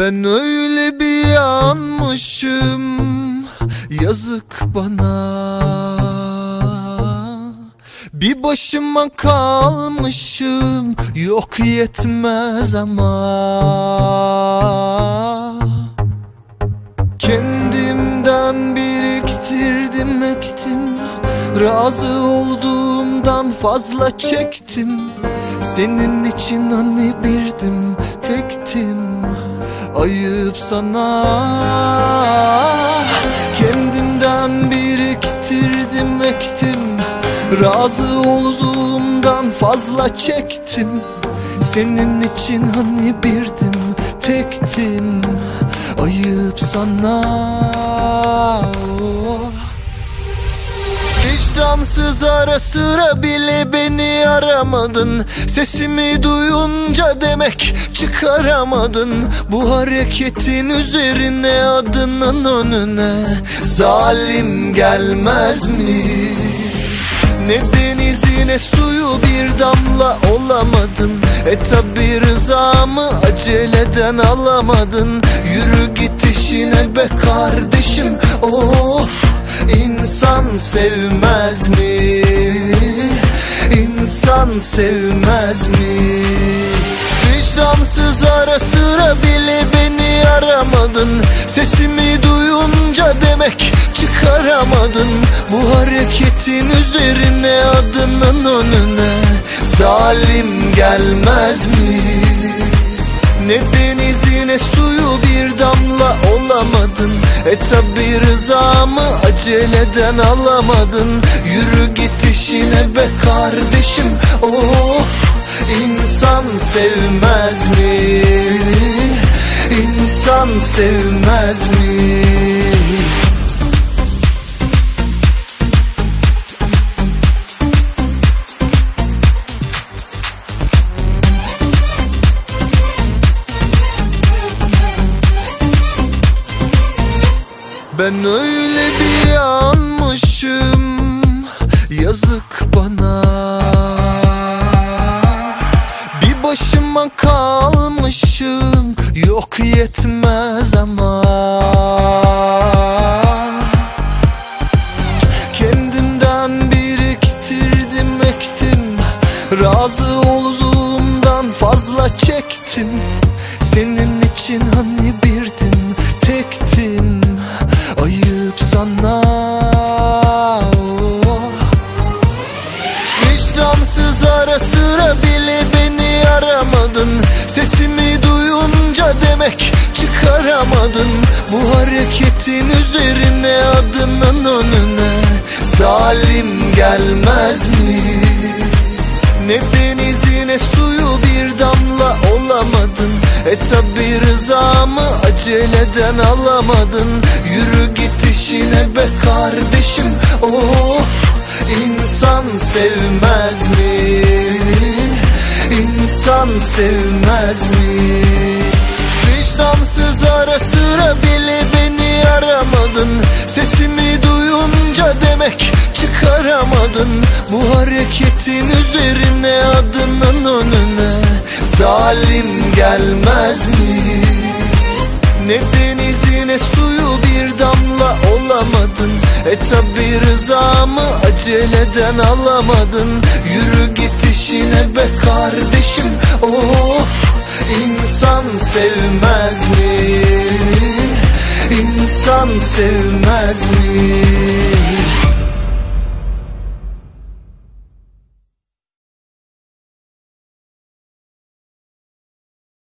Ben öyle bir yanmışım Yazık bana. Bir başıma kalmışım Yok yetmez ama. Kendimden biriktirdim ektim. Razı olduğumdan fazla çektim. Senin için hani birdim tektim Ayıp sana. Kendimden biriktirdim ektim. Razı olduğumdan fazla çektim. Senin için hani birdim tektim. Ayıp sana Vicdansız ara sıra bile beni aramadın. Sesimi duyunca demek çıkaramadın. Bu hareketin üzerine adının önüne Zalim gelmez mi? Ne denizi ne suyu bir damla olamadın. E tabi rızamı aceleden alamadın. Yürü git işine be kardeşim Of insan sevmez mi? İnsan sevmez mi? Vicdansız ara sıra bile beni aramadın Sesimi duyunca demek çıkaramadın Bu hareketin üzerine adının önüne Zalim gelmez mi? Ne denizi ne suyu bir damla olamadın E tabi rızamı aceleden alamadın Yürü git işine be kardeşim Of insan sevmez mi? İnsan sevmez mi? Ben öyle bir yanmışım Yazık bana. Bir başıma kalmışım Yok yetmez ama. Kendimden biriktirdim ektim. Razı olduğumdan fazla çektim. Senin için hani birdim ara sıra bile beni aramadın. Sesimi duyunca demek çıkaramadın. Bu hareketin üzerine adının önüne Zalim gelmez mi? Ne denizi ne suyu bir damla olamadın. E tabi rızamı aceleden alamadın. Yürü git işine be kardeşim. Of insan sevmez mi? Sevmez mi? Vicdansız ara sıra bile beni aramadın Sesimi duyunca demek çıkaramadın Bu hareketin üzerine adının önüne Zalim gelmez mi? Ne denizi ne suyu bir damla olamadın E tabi rızamı aceleden alamadın Yürü git işine be kardeşim Of insan sevmez mi? İnsan sevmez mi?